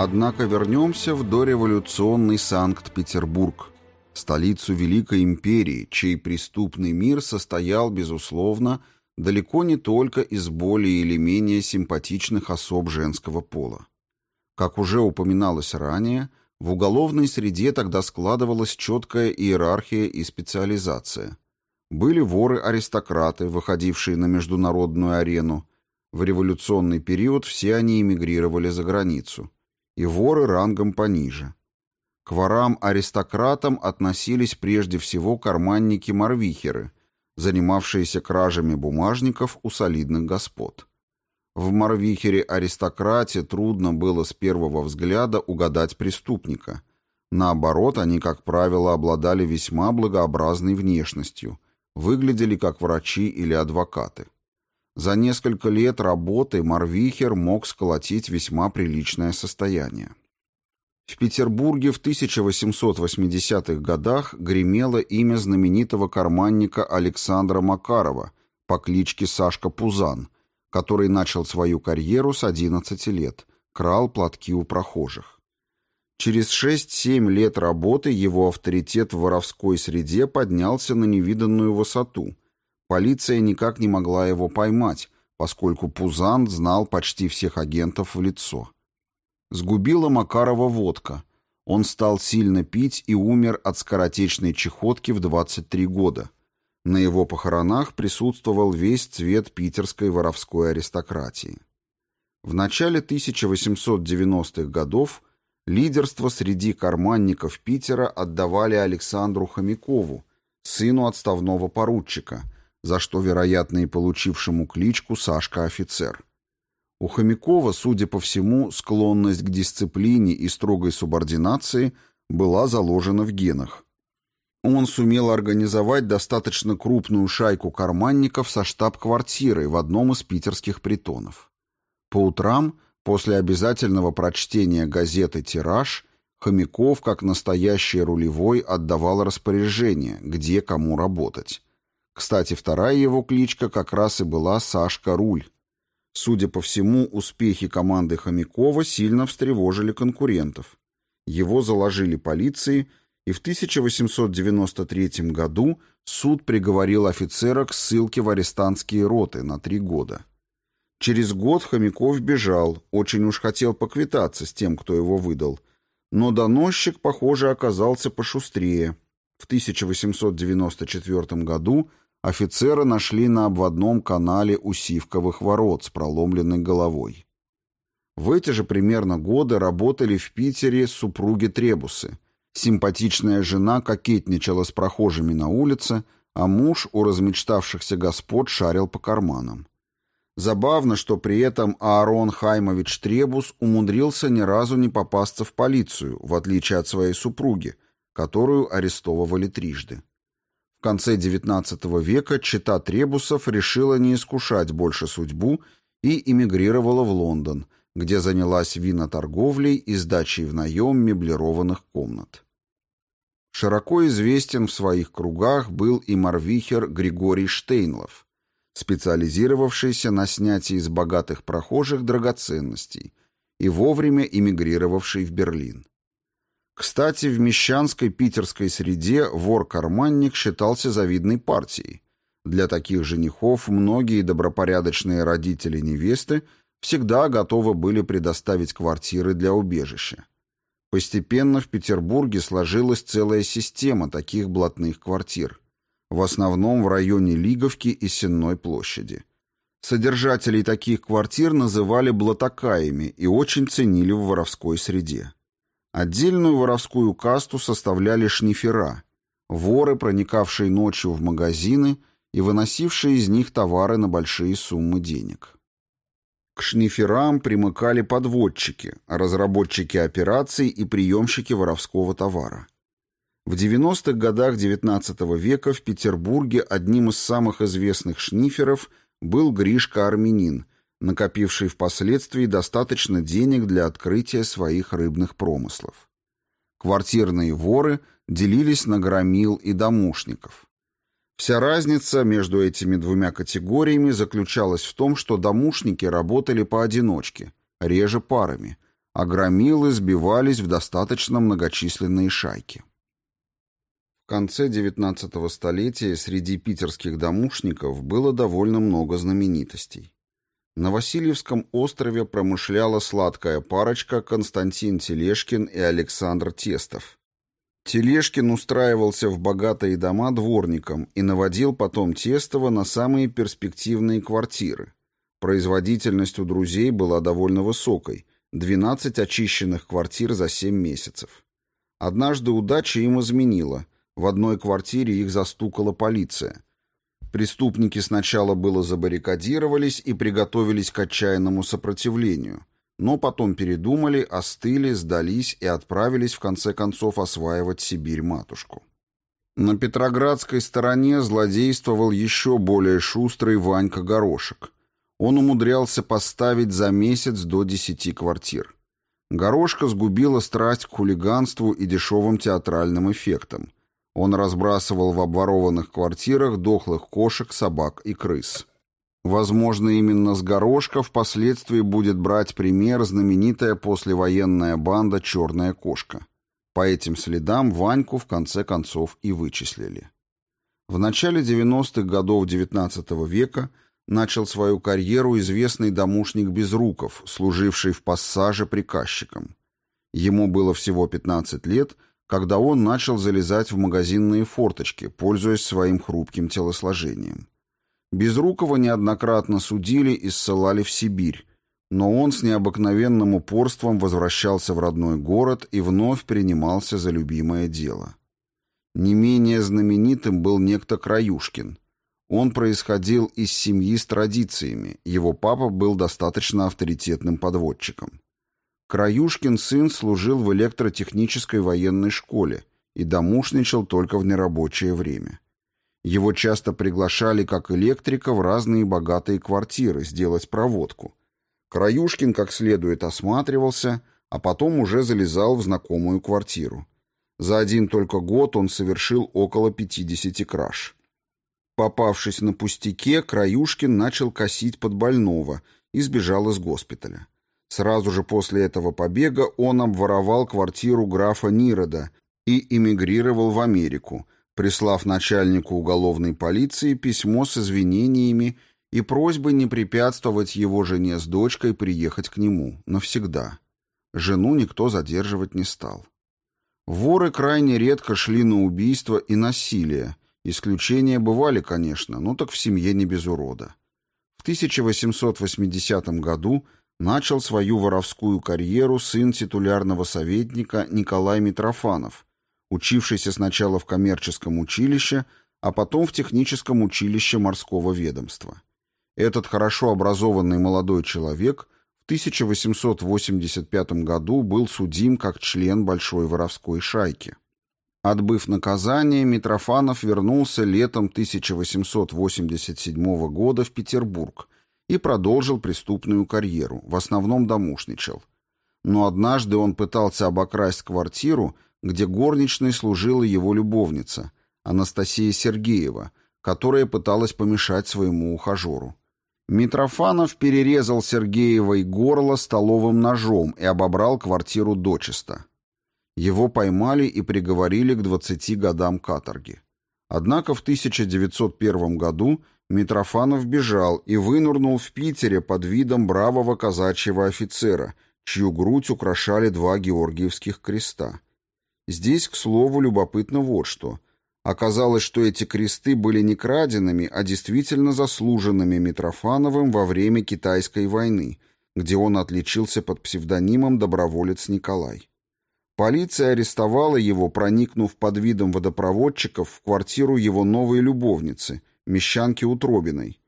Однако вернемся в дореволюционный Санкт-Петербург, столицу Великой Империи, чей преступный мир состоял, безусловно, далеко не только из более или менее симпатичных особ женского пола. Как уже упоминалось ранее, в уголовной среде тогда складывалась четкая иерархия и специализация. Были воры-аристократы, выходившие на международную арену. В революционный период все они эмигрировали за границу и воры рангом пониже. К ворам-аристократам относились прежде всего карманники-марвихеры, занимавшиеся кражами бумажников у солидных господ. В марвихере-аристократе трудно было с первого взгляда угадать преступника. Наоборот, они, как правило, обладали весьма благообразной внешностью, выглядели как врачи или адвокаты. За несколько лет работы Марвихер мог сколотить весьма приличное состояние. В Петербурге в 1880-х годах гремело имя знаменитого карманника Александра Макарова по кличке Сашка Пузан, который начал свою карьеру с 11 лет, крал платки у прохожих. Через 6-7 лет работы его авторитет в воровской среде поднялся на невиданную высоту – Полиция никак не могла его поймать, поскольку Пузан знал почти всех агентов в лицо. Сгубила Макарова водка. Он стал сильно пить и умер от скоротечной чехотки в 23 года. На его похоронах присутствовал весь цвет питерской воровской аристократии. В начале 1890-х годов лидерство среди карманников Питера отдавали Александру Хомякову, сыну отставного поручика – за что, вероятно, и получившему кличку Сашка-офицер. У Хомякова, судя по всему, склонность к дисциплине и строгой субординации была заложена в генах. Он сумел организовать достаточно крупную шайку карманников со штаб-квартирой в одном из питерских притонов. По утрам, после обязательного прочтения газеты «Тираж», Хомяков, как настоящий рулевой, отдавал распоряжение, где кому работать. Кстати, вторая его кличка как раз и была Сашка Руль. Судя по всему, успехи команды Хомякова сильно встревожили конкурентов. Его заложили полиции, и в 1893 году суд приговорил офицера к ссылке в арестантские роты на три года. Через год Хомяков бежал, очень уж хотел поквитаться с тем, кто его выдал. Но доносчик, похоже, оказался пошустрее. В 1894 году офицера нашли на обводном канале у Сивковых ворот с проломленной головой. В эти же примерно годы работали в Питере супруги Требусы. Симпатичная жена кокетничала с прохожими на улице, а муж у размечтавшихся господ шарил по карманам. Забавно, что при этом Аарон Хаймович Требус умудрился ни разу не попасться в полицию, в отличие от своей супруги, которую арестовывали трижды. В конце XIX века чита Требусов решила не искушать больше судьбу и эмигрировала в Лондон, где занялась виноторговлей и сдачей в наем меблированных комнат. Широко известен в своих кругах был и марвихер Григорий Штейнлов, специализировавшийся на снятии из богатых прохожих драгоценностей и вовремя эмигрировавший в Берлин. Кстати, в мещанской питерской среде вор-карманник считался завидной партией. Для таких женихов многие добропорядочные родители невесты всегда готовы были предоставить квартиры для убежища. Постепенно в Петербурге сложилась целая система таких блатных квартир, в основном в районе Лиговки и Сенной площади. Содержателей таких квартир называли блатакаями и очень ценили в воровской среде. Отдельную воровскую касту составляли шнифера, воры, проникавшие ночью в магазины и выносившие из них товары на большие суммы денег. К шниферам примыкали подводчики, разработчики операций и приемщики воровского товара. В 90-х годах XIX века в Петербурге одним из самых известных шниферов был Гришка Армянин – накопивший впоследствии достаточно денег для открытия своих рыбных промыслов. Квартирные воры делились на громил и домушников. Вся разница между этими двумя категориями заключалась в том, что домушники работали поодиночке, реже парами, а громилы сбивались в достаточно многочисленные шайки. Конце XIX столетия среди питерских домушников было довольно много знаменитостей. На Васильевском острове промышляла сладкая парочка Константин Телешкин и Александр Тестов. Телешкин устраивался в богатые дома дворником и наводил потом Тестова на самые перспективные квартиры. Производительность у друзей была довольно высокой – 12 очищенных квартир за 7 месяцев. Однажды удача им изменила – в одной квартире их застукала полиция. Преступники сначала было забаррикадировались и приготовились к отчаянному сопротивлению, но потом передумали, остыли, сдались и отправились в конце концов осваивать Сибирь-матушку. На Петроградской стороне злодействовал еще более шустрый Ванька Горошек. Он умудрялся поставить за месяц до десяти квартир. Горошка сгубила страсть к хулиганству и дешевым театральным эффектам. Он разбрасывал в обворованных квартирах дохлых кошек, собак и крыс. Возможно, именно с горошка впоследствии будет брать пример знаменитая послевоенная банда «Черная кошка». По этим следам Ваньку в конце концов и вычислили. В начале 90-х годов XIX века начал свою карьеру известный домушник Безруков, служивший в пассаже приказчиком. Ему было всего 15 лет – когда он начал залезать в магазинные форточки, пользуясь своим хрупким телосложением. Безрукова неоднократно судили и ссылали в Сибирь, но он с необыкновенным упорством возвращался в родной город и вновь принимался за любимое дело. Не менее знаменитым был некто Краюшкин. Он происходил из семьи с традициями, его папа был достаточно авторитетным подводчиком. Краюшкин сын служил в электротехнической военной школе и домушничал только в нерабочее время. Его часто приглашали как электрика в разные богатые квартиры сделать проводку. Краюшкин как следует осматривался, а потом уже залезал в знакомую квартиру. За один только год он совершил около 50 краж. Попавшись на пустяке, Краюшкин начал косить под больного и сбежал из госпиталя. Сразу же после этого побега он обворовал квартиру графа Нирода и эмигрировал в Америку, прислав начальнику уголовной полиции письмо с извинениями и просьбой не препятствовать его жене с дочкой приехать к нему навсегда. Жену никто задерживать не стал. Воры крайне редко шли на убийство и насилие. Исключения бывали, конечно, но так в семье не без урода. В 1880 году начал свою воровскую карьеру сын титулярного советника Николай Митрофанов, учившийся сначала в коммерческом училище, а потом в техническом училище морского ведомства. Этот хорошо образованный молодой человек в 1885 году был судим как член большой воровской шайки. Отбыв наказание, Митрофанов вернулся летом 1887 года в Петербург – и продолжил преступную карьеру, в основном домушничал. Но однажды он пытался обокрасть квартиру, где горничной служила его любовница, Анастасия Сергеева, которая пыталась помешать своему ухажеру. Митрофанов перерезал Сергеевой горло столовым ножом и обобрал квартиру дочисто. Его поймали и приговорили к 20 годам каторги. Однако в 1901 году Митрофанов бежал и вынурнул в Питере под видом бравого казачьего офицера, чью грудь украшали два георгиевских креста. Здесь, к слову, любопытно вот что. Оказалось, что эти кресты были не краденными, а действительно заслуженными Митрофановым во время Китайской войны, где он отличился под псевдонимом «Доброволец Николай». Полиция арестовала его, проникнув под видом водопроводчиков в квартиру его новой любовницы, Мещанки Утробиной.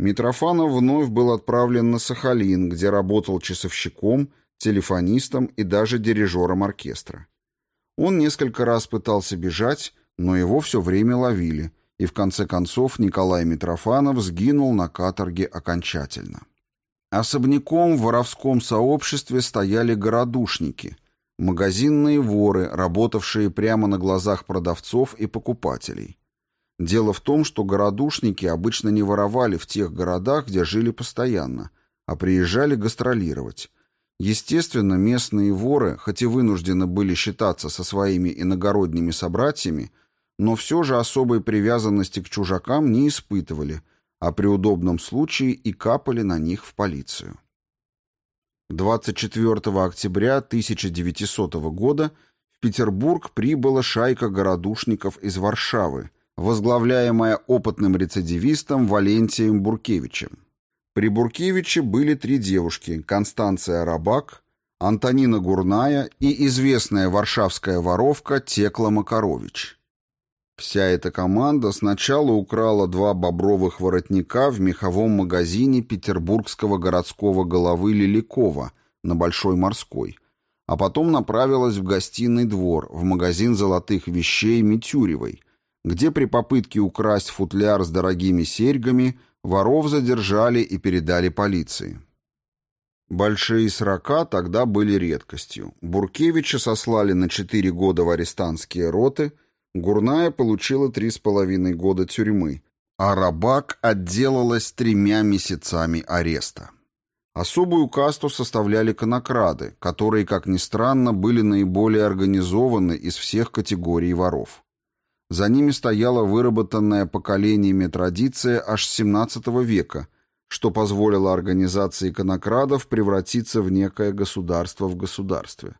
Митрофанов вновь был отправлен на Сахалин, где работал часовщиком, телефонистом и даже дирижером оркестра. Он несколько раз пытался бежать, но его все время ловили, и в конце концов Николай Митрофанов сгинул на каторге окончательно. Особняком в воровском сообществе стояли городушники, магазинные воры, работавшие прямо на глазах продавцов и покупателей. Дело в том, что городушники обычно не воровали в тех городах, где жили постоянно, а приезжали гастролировать. Естественно, местные воры, хоть и вынуждены были считаться со своими иногородними собратьями, но все же особой привязанности к чужакам не испытывали, а при удобном случае и капали на них в полицию. 24 октября 1900 года в Петербург прибыла шайка городушников из Варшавы, возглавляемая опытным рецидивистом Валентием Буркевичем. При Буркевиче были три девушки – Констанция Рабак, Антонина Гурная и известная варшавская воровка Текла Макарович. Вся эта команда сначала украла два бобровых воротника в меховом магазине петербургского городского головы Лиликова на Большой Морской, а потом направилась в гостиный двор, в магазин золотых вещей Митюревой, где при попытке украсть футляр с дорогими серьгами воров задержали и передали полиции. Большие срока тогда были редкостью. Буркевича сослали на четыре года в арестантские роты – Гурная получила три с половиной года тюрьмы, а Рабак отделалась тремя месяцами ареста. Особую касту составляли конокрады, которые, как ни странно, были наиболее организованы из всех категорий воров. За ними стояла выработанная поколениями традиция аж XVII века, что позволило организации конокрадов превратиться в некое государство в государстве.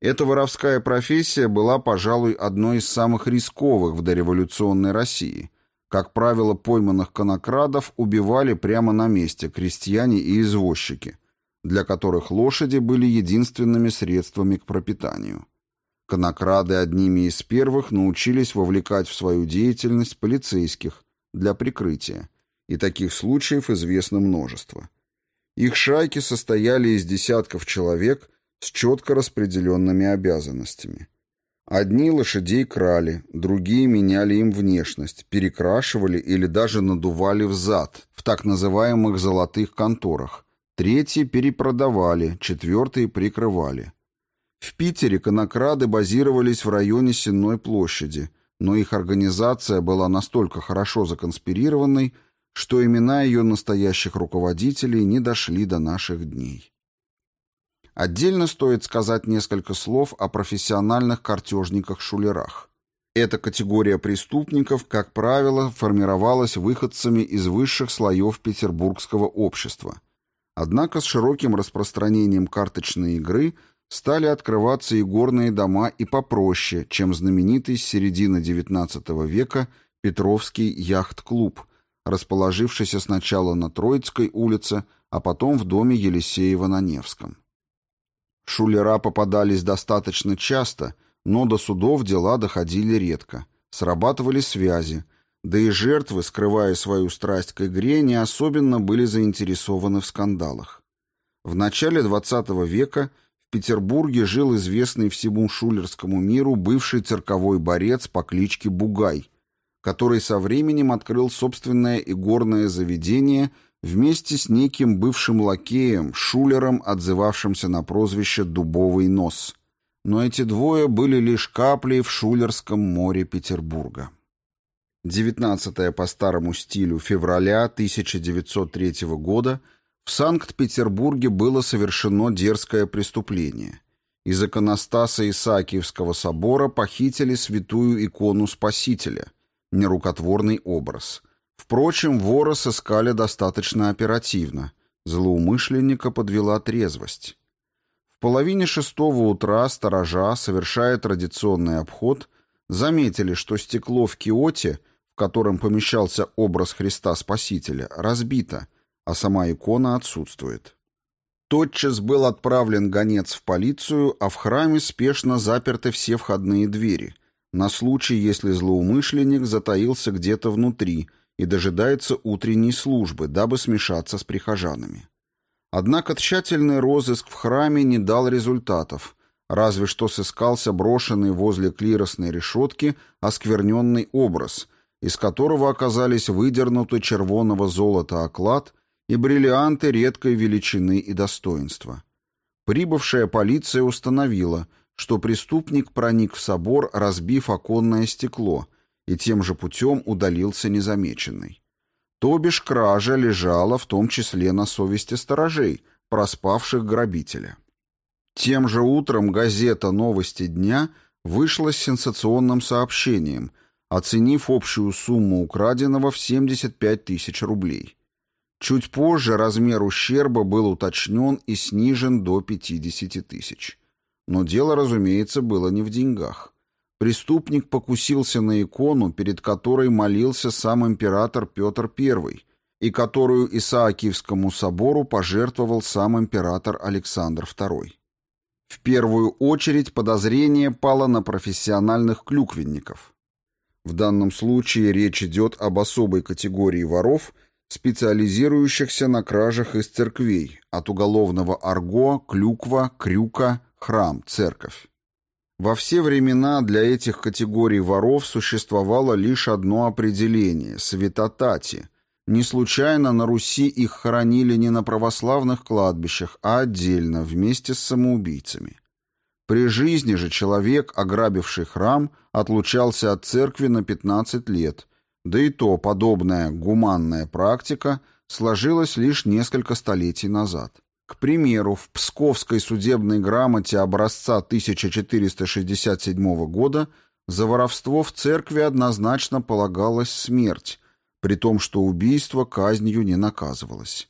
Эта воровская профессия была, пожалуй, одной из самых рисковых в дореволюционной России. Как правило, пойманных конокрадов убивали прямо на месте крестьяне и извозчики, для которых лошади были единственными средствами к пропитанию. Конокрады одними из первых научились вовлекать в свою деятельность полицейских для прикрытия, и таких случаев известно множество. Их шайки состояли из десятков человек – с четко распределенными обязанностями. Одни лошадей крали, другие меняли им внешность, перекрашивали или даже надували взад в так называемых «золотых конторах», третьи перепродавали, четвертые прикрывали. В Питере конокрады базировались в районе Сенной площади, но их организация была настолько хорошо законспирированной, что имена ее настоящих руководителей не дошли до наших дней. Отдельно стоит сказать несколько слов о профессиональных картежниках-шулерах. Эта категория преступников, как правило, формировалась выходцами из высших слоев петербургского общества. Однако с широким распространением карточной игры стали открываться и горные дома и попроще, чем знаменитый с середины XIX века Петровский яхт-клуб, расположившийся сначала на Троицкой улице, а потом в доме Елисеева на Невском. Шулера попадались достаточно часто, но до судов дела доходили редко. Срабатывали связи, да и жертвы, скрывая свою страсть к игре, не особенно были заинтересованы в скандалах. В начале XX века в Петербурге жил известный всему шулерскому миру бывший цирковой борец по кличке Бугай, который со временем открыл собственное игорное заведение – вместе с неким бывшим лакеем, шулером, отзывавшимся на прозвище «Дубовый нос». Но эти двое были лишь каплей в шулерском море Петербурга. 19 по старому стилю февраля 1903 года в Санкт-Петербурге было совершено дерзкое преступление. Из иконостаса Исаакиевского собора похитили святую икону Спасителя, нерукотворный образ – Впрочем, вора сыскали достаточно оперативно. Злоумышленника подвела трезвость. В половине шестого утра сторожа, совершая традиционный обход, заметили, что стекло в киоте, в котором помещался образ Христа Спасителя, разбито, а сама икона отсутствует. Тотчас был отправлен гонец в полицию, а в храме спешно заперты все входные двери, на случай, если злоумышленник затаился где-то внутри и дожидается утренней службы, дабы смешаться с прихожанами. Однако тщательный розыск в храме не дал результатов, разве что сыскался брошенный возле клиросной решетки оскверненный образ, из которого оказались выдернуты червоного золота оклад и бриллианты редкой величины и достоинства. Прибывшая полиция установила, что преступник проник в собор, разбив оконное стекло – и тем же путем удалился незамеченный. То бишь кража лежала в том числе на совести сторожей, проспавших грабителя. Тем же утром газета «Новости дня» вышла с сенсационным сообщением, оценив общую сумму украденного в 75 тысяч рублей. Чуть позже размер ущерба был уточнен и снижен до 50 тысяч. Но дело, разумеется, было не в деньгах. Преступник покусился на икону, перед которой молился сам император Петр I, и которую Исаакиевскому собору пожертвовал сам император Александр II. В первую очередь подозрение пало на профессиональных клюквенников. В данном случае речь идет об особой категории воров, специализирующихся на кражах из церквей, от уголовного арго, клюква, крюка, храм, церковь. Во все времена для этих категорий воров существовало лишь одно определение – святотати. Не случайно на Руси их хоронили не на православных кладбищах, а отдельно, вместе с самоубийцами. При жизни же человек, ограбивший храм, отлучался от церкви на 15 лет, да и то подобная гуманная практика сложилась лишь несколько столетий назад. К примеру, в Псковской судебной грамоте образца 1467 года за воровство в церкви однозначно полагалась смерть, при том, что убийство казнью не наказывалось.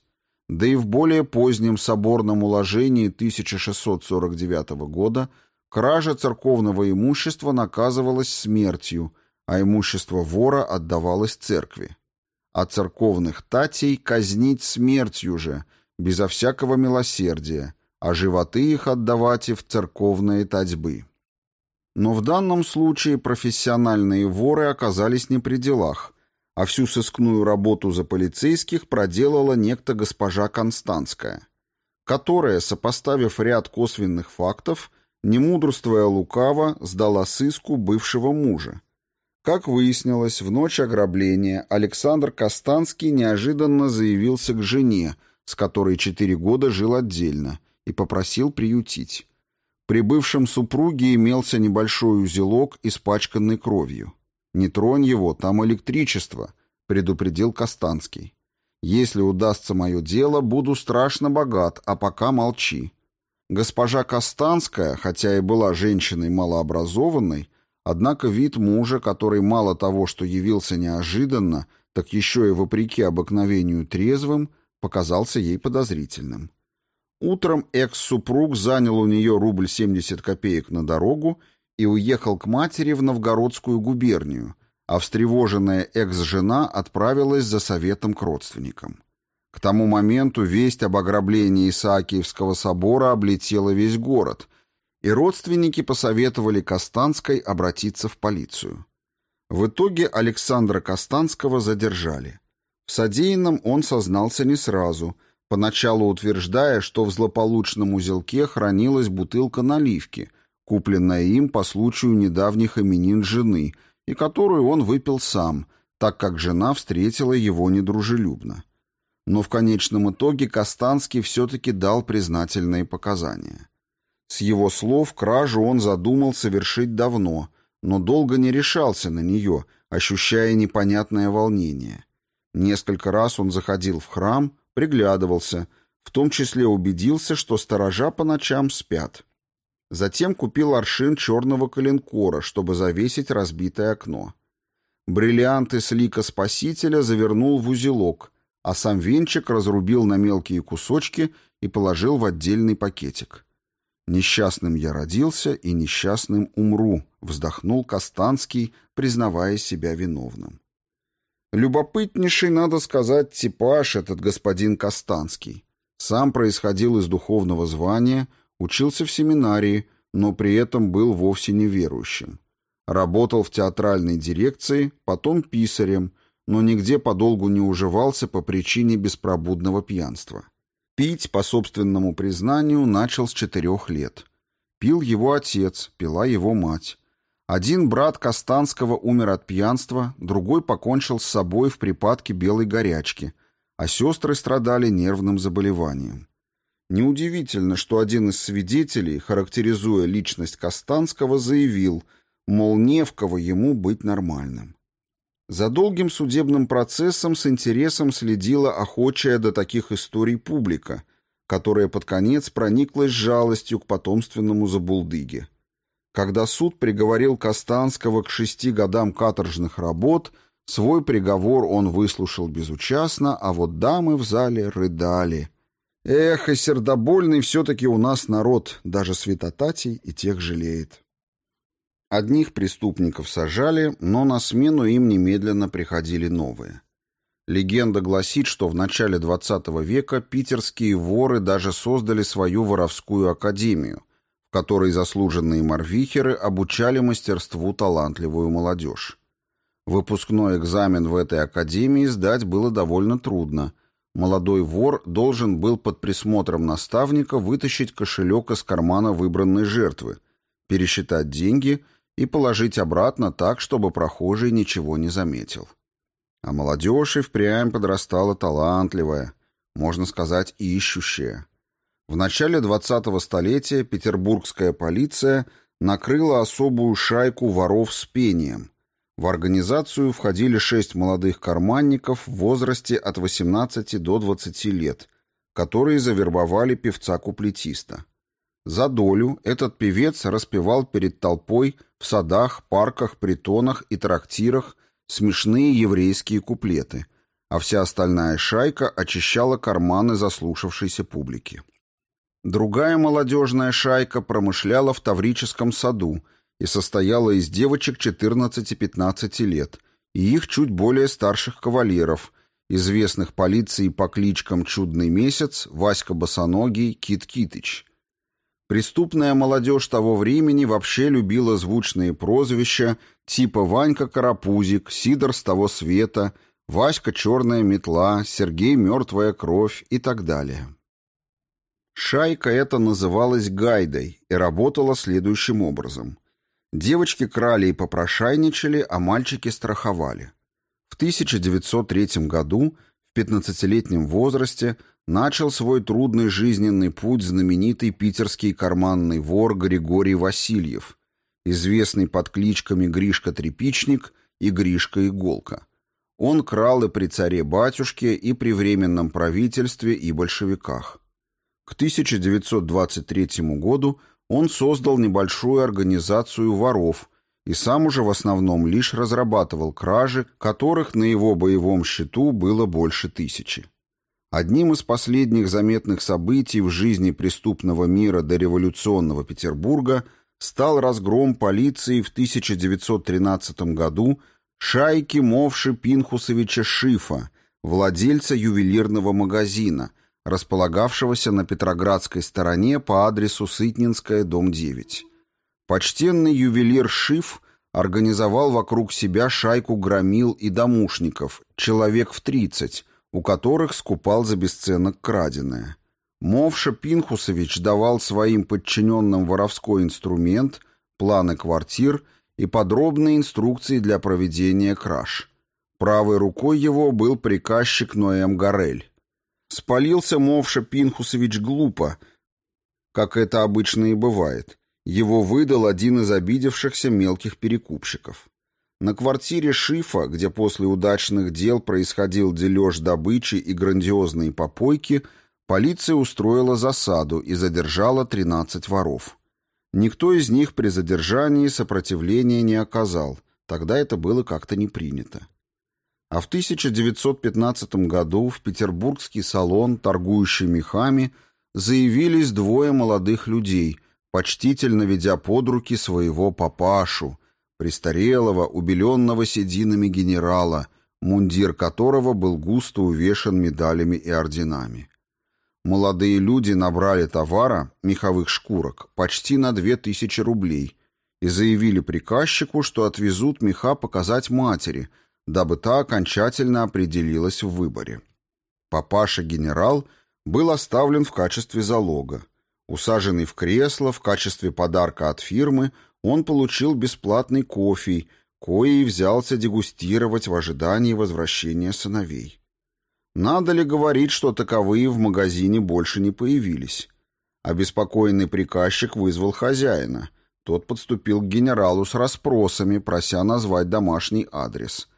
Да и в более позднем соборном уложении 1649 года кража церковного имущества наказывалась смертью, а имущество вора отдавалось церкви. А церковных татей казнить смертью же – безо всякого милосердия, а животы их отдавать и в церковные татьбы. Но в данном случае профессиональные воры оказались не при делах, а всю сыскную работу за полицейских проделала некто госпожа Констанская, которая, сопоставив ряд косвенных фактов, не мудрствуя лукаво, сдала сыску бывшего мужа. Как выяснилось, в ночь ограбления Александр Костанский неожиданно заявился к жене, с которой четыре года жил отдельно, и попросил приютить. При бывшем супруге имелся небольшой узелок, испачканный кровью. «Не тронь его, там электричество», — предупредил Костанский. «Если удастся мое дело, буду страшно богат, а пока молчи». Госпожа Костанская, хотя и была женщиной малообразованной, однако вид мужа, который мало того, что явился неожиданно, так еще и вопреки обыкновению трезвым, показался ей подозрительным. Утром экс-супруг занял у нее рубль 70 копеек на дорогу и уехал к матери в Новгородскую губернию, а встревоженная экс-жена отправилась за советом к родственникам. К тому моменту весть об ограблении Исаакиевского собора облетела весь город, и родственники посоветовали Костанской обратиться в полицию. В итоге Александра Костанского задержали. В содеянном он сознался не сразу, поначалу утверждая, что в злополучном узелке хранилась бутылка наливки, купленная им по случаю недавних именин жены, и которую он выпил сам, так как жена встретила его недружелюбно. Но в конечном итоге Костанский все-таки дал признательные показания. С его слов кражу он задумал совершить давно, но долго не решался на нее, ощущая непонятное волнение. Несколько раз он заходил в храм, приглядывался, в том числе убедился, что сторожа по ночам спят. Затем купил аршин черного коленкора, чтобы завесить разбитое окно. Бриллианты с лика спасителя завернул в узелок, а сам венчик разрубил на мелкие кусочки и положил в отдельный пакетик. «Несчастным я родился и несчастным умру», — вздохнул Костанский, признавая себя виновным. Любопытнейший, надо сказать, типаж этот господин Костанский. Сам происходил из духовного звания, учился в семинарии, но при этом был вовсе не верующим. Работал в театральной дирекции, потом писарем, но нигде подолгу не уживался по причине беспробудного пьянства. Пить, по собственному признанию, начал с четырех лет. Пил его отец, пила его мать. Один брат Костанского умер от пьянства, другой покончил с собой в припадке белой горячки, а сестры страдали нервным заболеванием. Неудивительно, что один из свидетелей, характеризуя личность Костанского, заявил, мол, не в кого ему быть нормальным. За долгим судебным процессом с интересом следила охочая до таких историй публика, которая под конец прониклась жалостью к потомственному забулдыге. Когда суд приговорил Костанского к шести годам каторжных работ, свой приговор он выслушал безучастно, а вот дамы в зале рыдали. Эх, и сердобольный все-таки у нас народ, даже святотатей и тех жалеет. Одних преступников сажали, но на смену им немедленно приходили новые. Легенда гласит, что в начале XX века питерские воры даже создали свою воровскую академию, в которой заслуженные морвихеры обучали мастерству талантливую молодежь. Выпускной экзамен в этой академии сдать было довольно трудно. Молодой вор должен был под присмотром наставника вытащить кошелек из кармана выбранной жертвы, пересчитать деньги – и положить обратно так, чтобы прохожий ничего не заметил. А молодежь и впрямь подрастала талантливая, можно сказать, ищущая. В начале 20-го столетия петербургская полиция накрыла особую шайку воров с пением. В организацию входили шесть молодых карманников в возрасте от 18 до 20 лет, которые завербовали певца-куплетиста. За долю этот певец распевал перед толпой в садах, парках, притонах и трактирах смешные еврейские куплеты, а вся остальная шайка очищала карманы заслушавшейся публики. Другая молодежная шайка промышляла в Таврическом саду и состояла из девочек 14-15 лет и их чуть более старших кавалеров, известных полиции по кличкам «Чудный месяц», «Васька Босоногий», «Кит Китыч». Преступная молодежь того времени вообще любила звучные прозвища типа Ванька Карапузик, Сидор с того света, Васька Черная метла, Сергей Мертвая кровь и так далее. Шайка эта называлась Гайдой и работала следующим образом. Девочки крали и попрошайничали, а мальчики страховали. В 1903 году в 15-летнем возрасте начал свой трудный жизненный путь знаменитый питерский карманный вор Григорий Васильев, известный под кличками Гришка Трепичник и Гришка Иголка. Он крал и при царе-батюшке, и при временном правительстве, и большевиках. К 1923 году он создал небольшую организацию воров и сам уже в основном лишь разрабатывал кражи, которых на его боевом счету было больше тысячи. Одним из последних заметных событий в жизни преступного мира до революционного Петербурга стал разгром полиции в 1913 году шайки Мовши Пинхусовича Шифа, владельца ювелирного магазина, располагавшегося на Петроградской стороне по адресу Сытнинская, дом 9. Почтенный ювелир Шиф организовал вокруг себя шайку громил и домушников, человек в 30, у которых скупал за бесценок краденое. Мовша Пинхусович давал своим подчиненным воровской инструмент, планы квартир и подробные инструкции для проведения краж. Правой рукой его был приказчик Ноэм Горель. Спалился Мовша Пинхусович глупо, как это обычно и бывает. Его выдал один из обидевшихся мелких перекупщиков. На квартире Шифа, где после удачных дел происходил дележ добычи и грандиозные попойки, полиция устроила засаду и задержала 13 воров. Никто из них при задержании сопротивления не оказал, тогда это было как-то не принято. А в 1915 году в петербургский салон, торгующий мехами, заявились двое молодых людей, почтительно ведя под руки своего папашу, престарелого, убеленного сединами генерала, мундир которого был густо увешан медалями и орденами. Молодые люди набрали товара, меховых шкурок, почти на две тысячи рублей и заявили приказчику, что отвезут меха показать матери, дабы та окончательно определилась в выборе. Папаша-генерал был оставлен в качестве залога. Усаженный в кресло в качестве подарка от фирмы – он получил бесплатный кофе, кои взялся дегустировать в ожидании возвращения сыновей. Надо ли говорить, что таковые в магазине больше не появились? Обеспокоенный приказчик вызвал хозяина. Тот подступил к генералу с расспросами, прося назвать домашний адрес.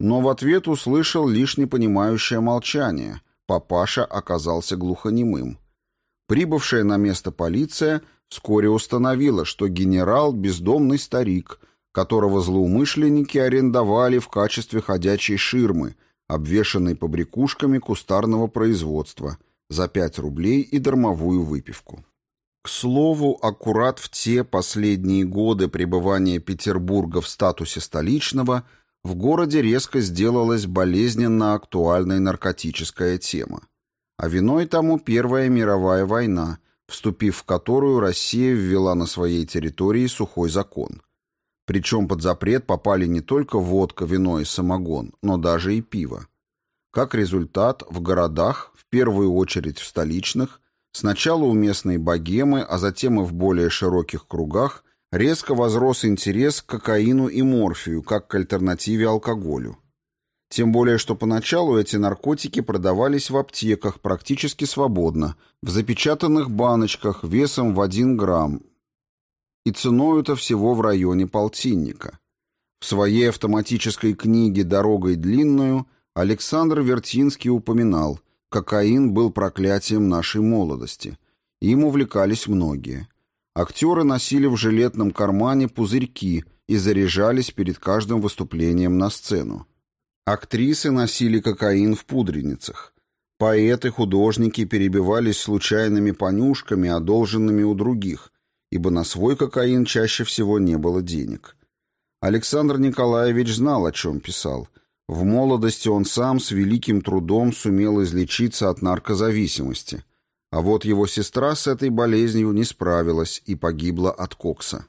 но в ответ услышал лишь непонимающее молчание. Папаша оказался глухонемым. Прибывшая на место полиция вскоре установила, что генерал – бездомный старик, которого злоумышленники арендовали в качестве ходячей ширмы, обвешанной побрякушками кустарного производства, за 5 рублей и дармовую выпивку. К слову, аккурат в те последние годы пребывания Петербурга в статусе столичного в городе резко сделалась болезненно актуальной наркотическая тема. А виной тому Первая мировая война, вступив в которую Россия ввела на своей территории сухой закон. Причем под запрет попали не только водка, вино и самогон, но даже и пиво. Как результат, в городах, в первую очередь в столичных, сначала у местной богемы, а затем и в более широких кругах, резко возрос интерес к кокаину и морфию, как к альтернативе алкоголю. Тем более, что поначалу эти наркотики продавались в аптеках практически свободно, в запечатанных баночках весом в 1 грамм и ценой-то всего в районе полтинника. В своей автоматической книге «Дорогой длинную» Александр Вертинский упоминал, кокаин был проклятием нашей молодости. Им увлекались многие. Актеры носили в жилетном кармане пузырьки и заряжались перед каждым выступлением на сцену. Актрисы носили кокаин в пудреницах. Поэты, художники перебивались случайными понюшками, одолженными у других, ибо на свой кокаин чаще всего не было денег. Александр Николаевич знал, о чем писал. В молодости он сам с великим трудом сумел излечиться от наркозависимости, а вот его сестра с этой болезнью не справилась и погибла от кокса.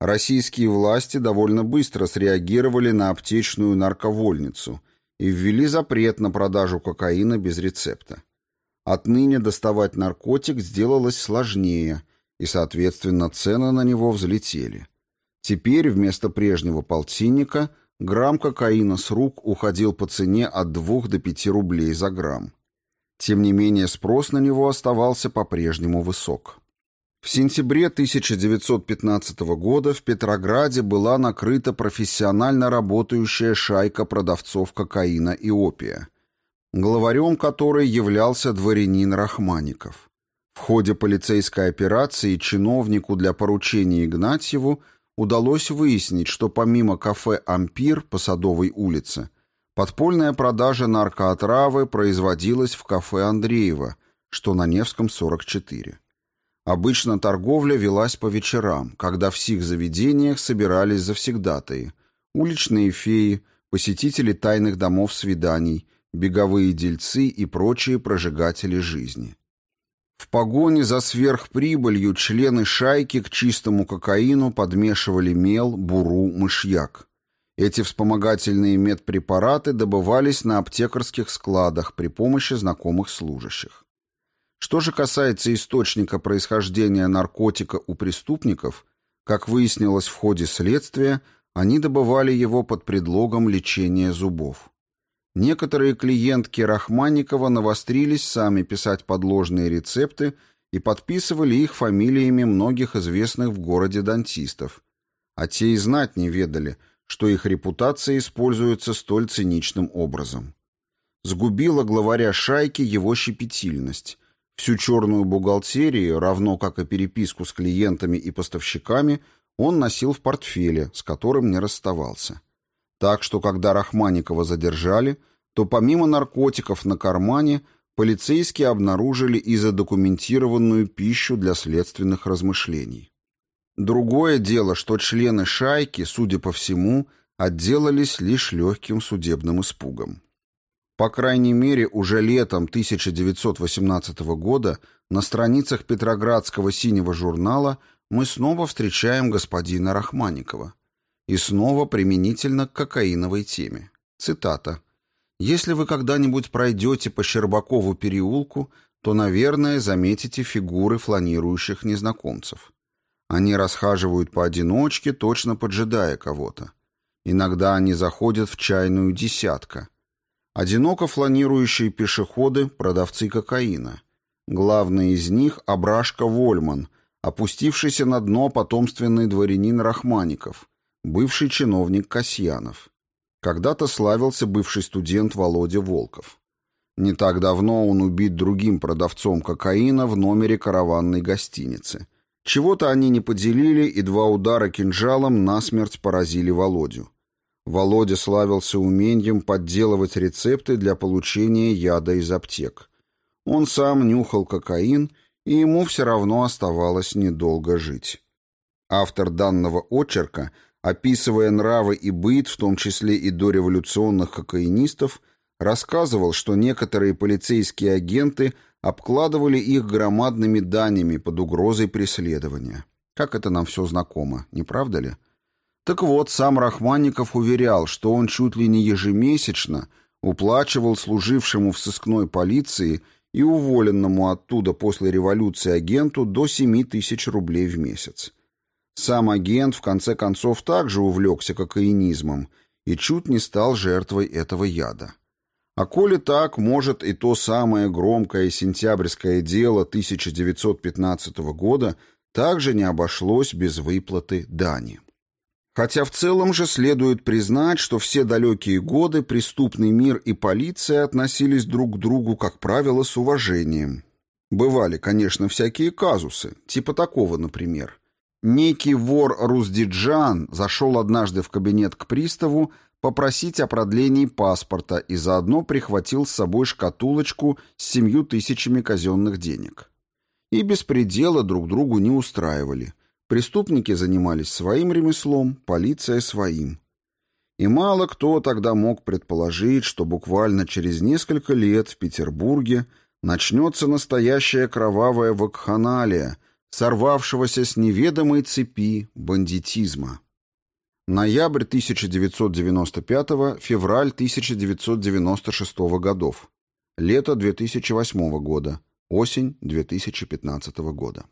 Российские власти довольно быстро среагировали на аптечную нарковольницу и ввели запрет на продажу кокаина без рецепта. Отныне доставать наркотик сделалось сложнее, и, соответственно, цены на него взлетели. Теперь вместо прежнего полтинника грамм кокаина с рук уходил по цене от 2 до 5 рублей за грамм. Тем не менее, спрос на него оставался по-прежнему высок. В сентябре 1915 года в Петрограде была накрыта профессионально работающая шайка продавцов кокаина и опия, главарем которой являлся дворянин Рахмаников. В ходе полицейской операции чиновнику для поручения Игнатьеву удалось выяснить, что помимо кафе «Ампир» по Садовой улице, подпольная продажа наркоотравы производилась в кафе Андреева, что на Невском 44. Обычно торговля велась по вечерам, когда в сих заведениях собирались завсегдатые, уличные феи, посетители тайных домов свиданий, беговые дельцы и прочие прожигатели жизни. В погоне за сверхприбылью члены шайки к чистому кокаину подмешивали мел, буру, мышьяк. Эти вспомогательные медпрепараты добывались на аптекарских складах при помощи знакомых служащих. Что же касается источника происхождения наркотика у преступников, как выяснилось в ходе следствия, они добывали его под предлогом лечения зубов. Некоторые клиентки Рахманникова навострились сами писать подложные рецепты и подписывали их фамилиями многих известных в городе дантистов, а те и знать не ведали, что их репутация используется столь циничным образом. Сгубила главаря шайки его щепетильность – Всю черную бухгалтерию, равно как и переписку с клиентами и поставщиками, он носил в портфеле, с которым не расставался. Так что, когда Рахманикова задержали, то помимо наркотиков на кармане, полицейские обнаружили и задокументированную пищу для следственных размышлений. Другое дело, что члены шайки, судя по всему, отделались лишь легким судебным испугом. По крайней мере, уже летом 1918 года на страницах Петроградского синего журнала мы снова встречаем господина Рахманикова. И снова применительно к кокаиновой теме. Цитата. «Если вы когда-нибудь пройдете по Щербакову переулку, то, наверное, заметите фигуры фланирующих незнакомцев. Они расхаживают поодиночке, точно поджидая кого-то. Иногда они заходят в чайную десятка – Одиноко фланирующие пешеходы – продавцы кокаина. Главный из них – Абрашка Вольман, опустившийся на дно потомственный дворянин Рахмаников, бывший чиновник Касьянов. Когда-то славился бывший студент Володя Волков. Не так давно он убит другим продавцом кокаина в номере караванной гостиницы. Чего-то они не поделили, и два удара кинжалом насмерть поразили Володю. Володя славился умением подделывать рецепты для получения яда из аптек. Он сам нюхал кокаин, и ему все равно оставалось недолго жить. Автор данного очерка, описывая нравы и быт, в том числе и дореволюционных кокаинистов, рассказывал, что некоторые полицейские агенты обкладывали их громадными данями под угрозой преследования. Как это нам все знакомо, не правда ли? Так вот, сам Рахманников уверял, что он чуть ли не ежемесячно уплачивал служившему в сыскной полиции и уволенному оттуда после революции агенту до 7 тысяч рублей в месяц. Сам агент в конце концов также увлекся кокаинизмом и чуть не стал жертвой этого яда. А коли так, может и то самое громкое сентябрьское дело 1915 года также не обошлось без выплаты дани. Хотя в целом же следует признать, что все далекие годы преступный мир и полиция относились друг к другу, как правило, с уважением. Бывали, конечно, всякие казусы, типа такого, например. Некий вор Руздиджан зашел однажды в кабинет к приставу попросить о продлении паспорта и заодно прихватил с собой шкатулочку с семью тысячами казенных денег. И без предела друг другу не устраивали. Преступники занимались своим ремеслом, полиция своим. И мало кто тогда мог предположить, что буквально через несколько лет в Петербурге начнется настоящая кровавая вакханалия – сорвавшегося с неведомой цепи бандитизма. Ноябрь 1995, февраль 1996 годов. Лето 2008 года. Осень 2015 года.